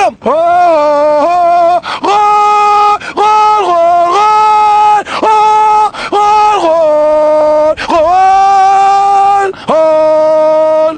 Come! Oh!